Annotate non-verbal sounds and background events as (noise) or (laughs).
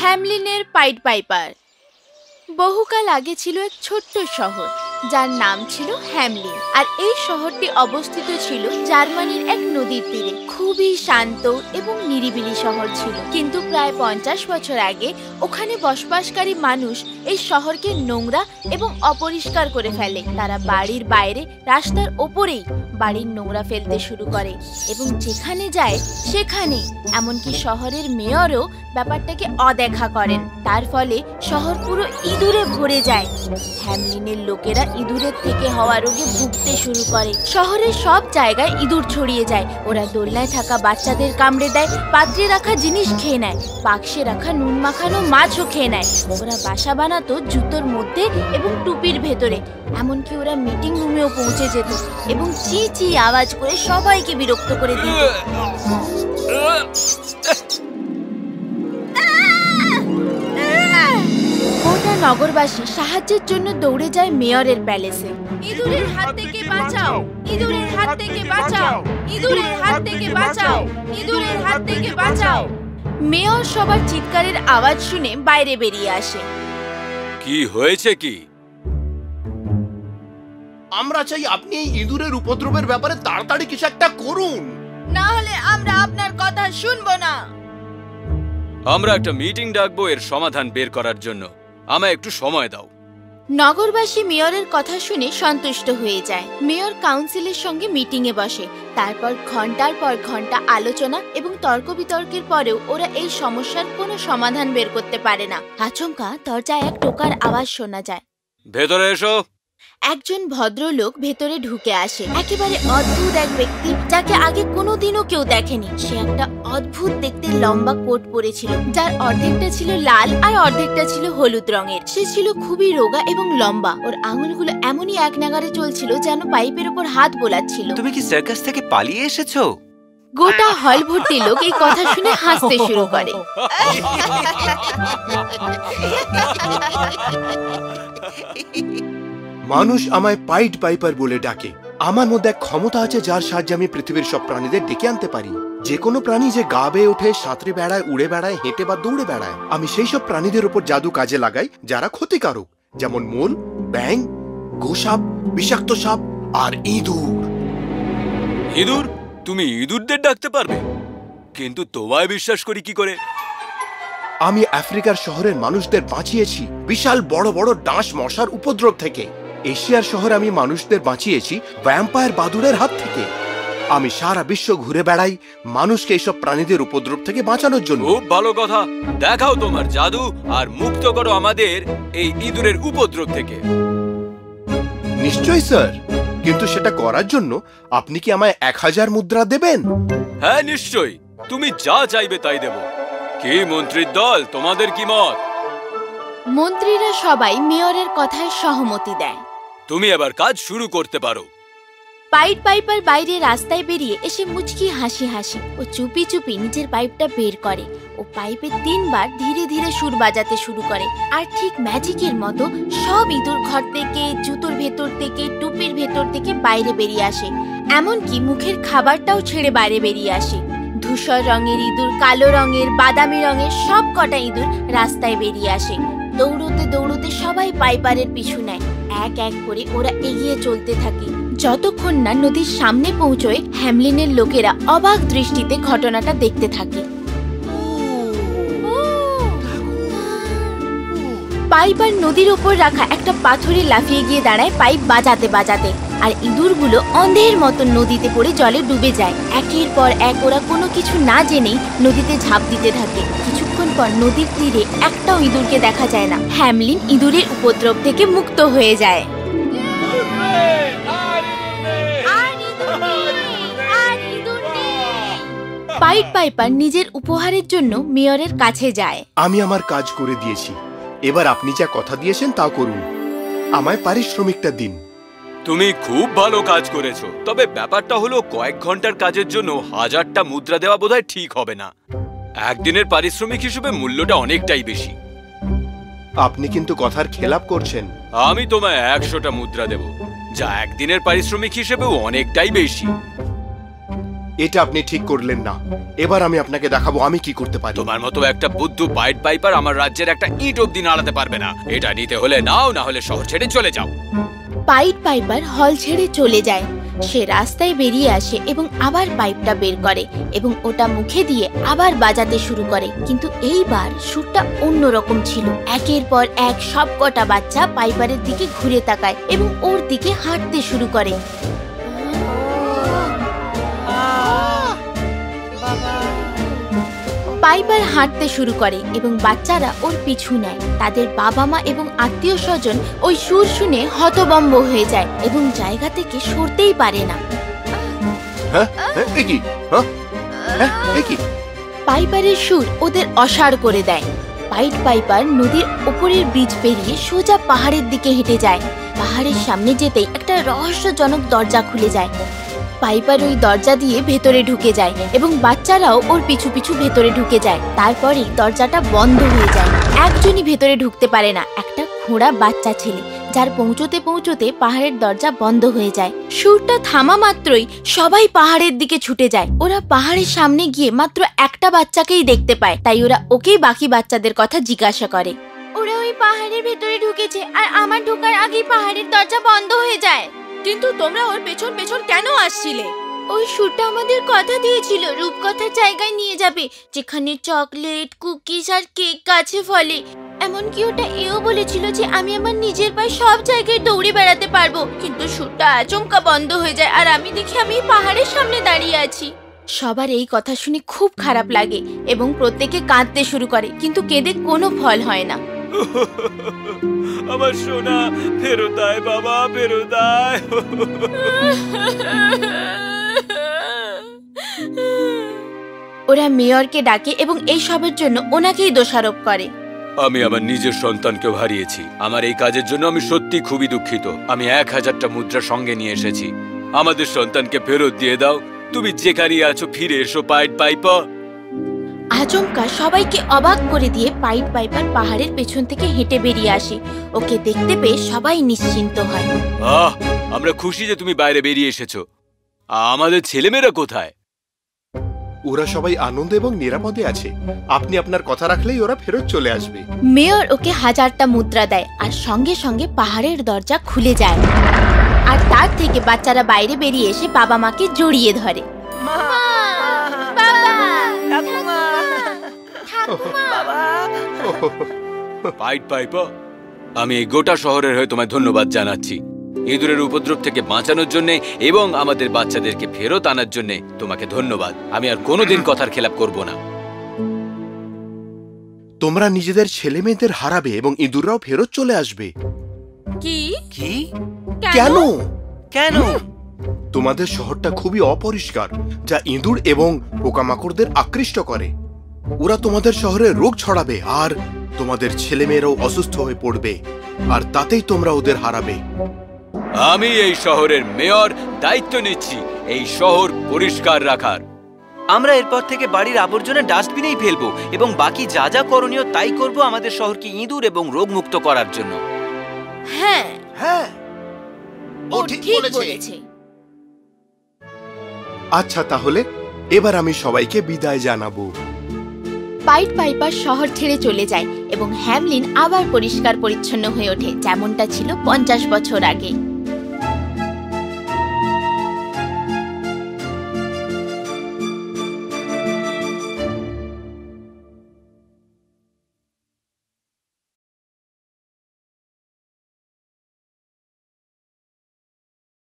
হ্যামলিনের pint piper. বহুকাল আগে ছিল এক ছোট্ট শহর। যার নাম ছিল হ্যামলিন। আর এই শহরটি অবস্থিত ছিল জার্মানির এক নদীর তীরে। খুবই শান্ত এবং নিরিবিলি শহর ছিল। কিন্তু প্রায় পঞ্চাশ বছর আগে ওখানে বসবাসকারী মানুষ এই শহরকে নোংরা এবং অপরিষ্কার করে ফেলে। তারা বাড়ির বাইরে রাস্তার ওপরেই বাড়ির নোংরা ফেলতে শুরু করে এবং যেখানে যায় সেখানেই। এমনকি শহরের মেয়রও ব্যাপারটাকে অদেখা করেন। তার ফলে শহর পুরো ইঁদুরে ভরে যায়। হ্যামলিনের লোকেরা ইঁদুরের থেকে হওয়া রোগে ভুগতে শুরু করে। শহরের সব জায়গায় ইঁদুর ছড়িয়ে যায়। ওরা দোলনায় থাকা বাচ্চাদের কামড়ে দেয়, পাত্রে রাখা জিনিস খেয়ে নেয়, বাক্সে রাখা নুন মাখানো মাছও খেয়ে নেয়। ওরা বাসা বানাতো জুতোর মধ্যে এবং টুপির ভেতরে। এমনকি ওরা মিটিং রুমেও পৌঁছে যেত এবং চি চি আওয়াজ করে সবাইকে বিরক্ত করে দিত। (laughs) নগরবাসী সাহায্যের জন্য দৌড়ে যায় মেয়রের প্যালেসে। ইঁদুরের হাত থেকে বাঁচাও। ইঁদুরের হাত থেকে বাঁচাও। ইঁদুরের হাত থেকে বাঁচাও। ইঁদুরের হাত থেকে বাঁচাও। মেয়র সবার চিৎকারের আওয়াজ শুনে বাইরে বেরিয়ে আসে। কি হয়েছে কি? আমরা চাই আপনি এই ইঁদুরের উপদ্রবের ব্যাপারে তাড়াতাড়ি কিছু একটা করুন। না হলে আমরা আপনার কথা শুনব না। আমরা একটা মিটিং ডাকবো এর সমাধান বের করার জন্য। আমায় একটু সময় দাও। নগরবাসী মেয়রের কথা শুনে সন্তুষ্ট হয়ে যায়। মেয়র কাউন্সিলের সঙ্গে মিটিংয়ে বসে। তারপর ঘণ্টার পর ঘণ্টা আলোচনা এবং তর্ক বিতর্কের পরেও ওরা এই সমস্যার কোনো সমাধান বের করতে পারে না। আচমকা দরজায় এক টোকার আওয়াজ শোনা যায়। ভেতরে এসো। একজন ভদ্রলোক ভেতরে ঢুকে আসে। একেবারে অদ্ভুত এক ব্যক্তি যাকে আগে কোনোদিনও কেউ দেখেনি। সে একটা অদ্ভুত দেখতে লম্বা কোট পরেছিল যার অর্ধেকটা ছিল লাল আর অর্ধেকটা ছিল হলুদ রঙের। সে ছিল খুবই রোগা এবং লম্বা। ওর আঙুলগুলো এমনই এক নাগারে চলছিল যেন পাইপের ওপর হাত বোলাচ্ছিল। তুমি কি সার্কাস থেকে পালিয়ে এসেছ? গোটা হল ভর্তি লোক এই কথা শুনে হাসতে শুরু করে। (laughs) (laughs) (laughs) মানুষ আমায় পাইট পাইপার বলে ডাকে। আমার মধ্যে এক ক্ষমতা আছে যার সাহায্যে আমি পৃথিবীর সব প্রাণীদের ডেকে আনতে পারি। যে কোনো প্রাণী যে গা বেয়ে ওঠে সাঁতরে বেড়ায় উড়ে বেড়ায় হেঁটে বা দৌড়ে বেড়ায় আমি সেই সব প্রাণীদের উপর জাদু কাজে লাগাই যারা ক্ষতিকারক যেমন মন ব্যাং গোসাপ বিষাক্ত সাপ আর ইঁদুর। ইঁদুর? তুমি ইঁদুরদের ডাকতে পারবে? কিন্তু তোমায় বিশ্বাস করি কি করে? আমি আফ্রিকার শহরের মানুষদের বাঁচিয়েছি বিশাল বড় বড় ডাঁশ মশার উপদ্রব থেকে। এশিয়ার শহরে আমি মানুষদের বাঁচিয়েছি ভ্যাম্পায়ার বাদুড়ের হাত থেকে। আমি সারা বিশ্ব ঘুরে বেড়াই মানুষকে এইসব প্রাণীদের উপদ্রব থেকে বাঁচানোর জন্য। খুব ভালো কথা। দেখাও তোমার জাদু আর মুক্ত করো আমাদের এই ইঁদুরের উপদ্রব থেকে। নিশ্চয়ই স্যার। কিন্তু সেটা করার জন্য আপনি কি আমায় এক হাজার মুদ্রা দেবেন? হ্যাঁ নিশ্চয়ই। তুমি যা চাইবে তাই দেব। কি মন্ত্রীর দল? তোমাদের কি মত? মন্ত্রীরা সবাই মেয়রের কথায় সহমতি দেয়। তুমি এবার কাজ শুরু করতে পারো। পাইট পাইপার বাইরে রাস্তায় বেরিয়ে এসে মুচকি হাসি হাসি। ও চুপি চুপি নিজের পাইপটা বের করে। ও পাইপে তিনবার ধীরে ধীরে সুর বাজাতে শুরু করে। আর ঠিক ম্যাজিকের মতো সব ইঁদুর ঘর থেকে, জুতোর ভেতর থেকে, টুপির ভেতর থেকে বাইরে বেরিয়ে আসে। এমনকি মুখের খাবারটাও ছেড়ে বাইরে বেরিয়ে আসে। ধূসর রঙের ইঁদুর, কালো রঙের, বাদামি রঙের সব কটা ইঁদুর রাস্তায় বেরিয়ে আসে। দৌড়তে দৌড়তে সবাই পাইপারের পিছু নেয়। এক এক করে ওরা এগিয়ে চলতে থাকে। যতক্ষণ না নদীর সামনে পৌঁছয়, হ্যামলিনের লোকেরা অবাক দৃষ্টিতে ঘটনাটা দেখতে থাকে। পাইপার নদীর ওপর রাখা একটা পাথরে লাফিয়ে গিয়ে দাঁড়ায় পাইপ বাজাতে বাজাতে। আর ইঁদুরগুলো অন্ধের মতো নদীতে পড়ে জলে ডুবে যায়। একের পর এক ওরা কোনো কিছু না জেনেই নদীতে ঝাঁপ দিতে থাকে। কিছুক্ষণ পর নদীর তীরে একটাও ইঁদুরকে দেখা যায় না। হ্যামলিন ইঁদুরের উপদ্রব থেকে মুক্ত হয়ে যায়। পাইট পাইপার নিজের উপহারের জন্য মেয়রের কাছে যায়। আমি আমার কাজ করে দিয়েছি। এবার আপনি যা কথা দিয়েছেন তা করুন। আমায় পারিশ্রমিকটা দিন। তুমি খুব ভালো কাজ করেছ। তবে ব্যাপারটা হলো কয়েক ঘণ্টার কাজের জন্য হাজারটা মুদ্রা দেওয়া বোধহয় ঠিক হবে না। একদিনের পারিশ্রমিক হিসেবে মূল্যটা অনেকটাই বেশি। আপনি কিন্তু কথার খেলাপ করছেন। আমি তোমায় একশোটা মুদ্রা দেব যা একদিনের পারিশ্রমিক হিসেবেও অনেকটাই বেশি। এটা আপনি ঠিক করলেন না। এবার আমি আপনাকে দেখাবো আমি কি করতে পারি। তোমার মতো একটা বুদ্ধু পাইট পাইপার আমার রাজ্যের একটা ইট অব্দি নাড়াতে পারবে না। এটা নিতে হলে নাও না হলে শহর ছেড়ে চলে যাও। পাইট পাইপার হল ছেড়ে চলে যায়। সে রাস্তায় বেরিয়ে আসে এবং আবার পাইপটা বের করে এবং ওটা মুখে দিয়ে আবার বাজাতে শুরু করে। কিন্তু এইবার সুরটা অন্যরকম ছিল। একের পর এক সবকটা বাচ্চা পাইপারের দিকে ঘুরে তাকায় এবং ওর দিকে হাঁটতে শুরু করে। পাইপার হাঁটতে শুরু করে এবং বাচ্চারা ওর পিছু নেয়। তাদের বাবা মা এবং আত্মীয় স্বজন ওই সুর শুনে হতবম্ব হয়ে যায় এবং জায়গা থেকে সরতেই পারে না। হ্যাঁ? হ্যাঁ, হ্যাঁ? পাইপারের সুর ওদের অসাড় করে দেয়। পাইট পাইপার নদীর ওপরের ব্রিজ পেরিয়ে সোজা পাহাড়ের দিকে হেঁটে যায়। পাহাড়ের সামনে যেতেই একটা রহস্যজনক দরজা খুলে যায়। পাইপার ওই দরজা দিয়ে ভেতরে ঢুকে যায় এবং বাচ্চারাও ওর পিছু পিছু ভেতরে ঢুকে যায়। তারপরেই দরজাটা বন্ধ হয়ে যায়। একজনই ভেতরে ঢুকতে পারে না। একটা খোঁড়া বাচ্চা ছেলে, যার পৌঁছতে পৌঁছতে পাহাড়ের দরজা বন্ধ হয়ে যায়। সুরটা থামা মাত্রই সবাই পাহাড়ের দিকে ছুটে যায়। ওরা পাহাড়ের সামনে গিয়ে মাত্র একটা বাচ্চাকেই দেখতে পায়। তাই ওরা ওকেই বাকি বাচ্চাদের কথা জিজ্ঞাসা করে। ওরা ওই পাহাড়ের ভেতরে ঢুকেছে, আর আমার ঢোকার আগেই পাহাড়ের দরজা বন্ধ হয়ে যায়। কিন্তু তোমরা ওর পেছন পেছন কেন আসছিলে? ওই সুরটা আমাদের কথা দিয়েছিল রূপকথার জায়গায় নিয়ে যাবে যেখানে চকলেট কুকিজ আর কেক গাছে ফলে। এমনকি ওটা এও বলেছিল যে আমি আমার নিজের পায়ে সব জায়গায় দৌড়ে বেড়াতে পারব কিন্তু সুরটা আচমকা বন্ধ হয়ে যায় আর আমি দেখি আমি পাহাড়ের সামনে দাঁড়িয়ে আছি। সবার এই কথা শুনে খুব খারাপ লাগে এবং প্রত্যেকে কাঁদতে শুরু করে কিন্তু কেঁদে কোনো ফল হয় না। (laughs) আমার সোনা ফেরত আয় বাবা ফেরত আয়। ওরা মেয়রকে ডাকে এবং এই সবের জন্য ওনাকেই দোষারোপ করে। আমি আমার নিজের সন্তানকেও হারিয়েছি। আমার এই কাজের জন্য আমি সত্যি খুবই দুঃখিত। আমি এক হাজারটা মুদ্রা সঙ্গে নিয়ে এসেছি। আমাদের সন্তানকে ফেরত দিয়ে দাও। তুমি যেখানেই আছো ফিরে এসো পাইট পাইপা আচমকা সবাইকে অবাক করে দিয়ে পাইপ পাইপার পাহাড়ের পেছন থেকে হেঁটে বেরিয়ে আসে। ওকে দেখতে পেয়ে সবাই নিশ্চিন্ত হয়। আহ আমরা খুশি যে তুমি বাইরে বেরিয়ে এসেছ। আমাদের ছেলেমেয়েরা কোথায়? ওরা সবাই আনন্দ এবং নিরাপদে আছে। আপনি আপনার কথা রাখলেই ওরা ফেরত চলে আসবে। মেয়র ওকে হাজারটা মুদ্রা দেয় আর সঙ্গে সঙ্গে পাহাড়ের দরজা খুলে যায়। আর তার থেকে বাচ্চারা বাইরে বেরিয়ে এসে বাবা মাকে জড়িয়ে ধরে। পাইট পাইপা আমি এই গোটা শহরের হয়ে তোমায় ধন্যবাদ জানাচ্ছি। ইঁদুরের উপদ্রব থেকে বাঁচানোর জন্য এবং আমাদের বাচ্চাদেরকে ফেরত আনার জন্য তোমাকে ধন্যবাদ। আমি আর কোনোদিন কথার খেলাপ করব না। তোমরা নিজেদের ছেলে মেয়েদের হারাবে এবং ইঁদুররাও ফেরত চলে আসবে। কি? কি? কেন? কেন? তোমাদের শহরটা খুবই অপরিষ্কার যা ইঁদুর এবং পোকামাকড়দের আকৃষ্ট করে। ওরা তোমাদের শহরে রোগ ছড়াবে আর তোমাদের ছেলেমেয়েরাও অসুস্থ হয়ে পড়বে আর তাতেই তোমরা ওদের হারাবে। আমি এই শহরের মেয়র দায়িত্ব নিচ্ছি এই শহর পরিষ্কার রাখার। আমরা এরপর থেকে বাড়ির আবর্জনা ডাস্টবিনেই ফেলব এবং বাকি যা যা করণীয় তাই করব আমাদের শহরকে ইঁদুর এবং রোগমুক্ত করার জন্য। হ্যাঁ। হ্যাঁ। ও ঠিক বলেছে। আচ্ছা তাহলে এবার আমি সবাইকে বিদায় জানাব। পাইট পাইপার শহর ছেড়ে চলে যায় এবং হ্যামলিন আবার পরিষ্কার পরিচ্ছন্ন হয়ে ওঠে, যেমনটা ছিল পঞ্চাশ বছর আগে।